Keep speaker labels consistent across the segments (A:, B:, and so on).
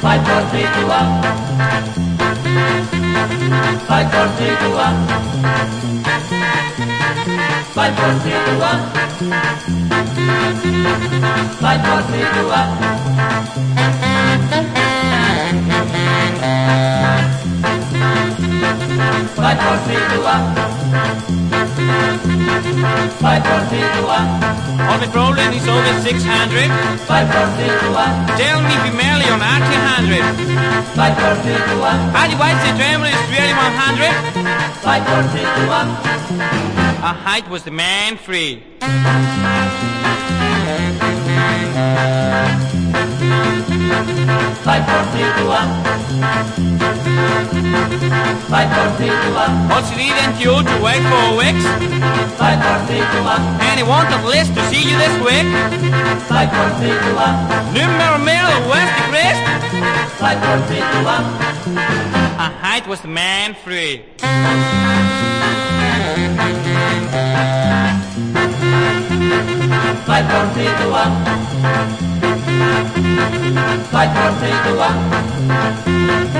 A: three to one. Five four three to one. Five four three to one. Five four three to one. Five four three to one.
B: Only problem is over 600.
A: Five four three to one.
B: Tell me primarily on 1800.
A: Five four three to one.
B: Otherwise the German is really 100.
A: Five four three to one.
B: A height was the man free.
A: Five four three to one. One.
B: What's leading you to wait for weeks?
A: To one.
B: And he wanted list to see you this week. Numero middle, where's the
A: to.
B: A height was man free.
A: Five four three to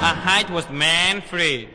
B: A height was man free.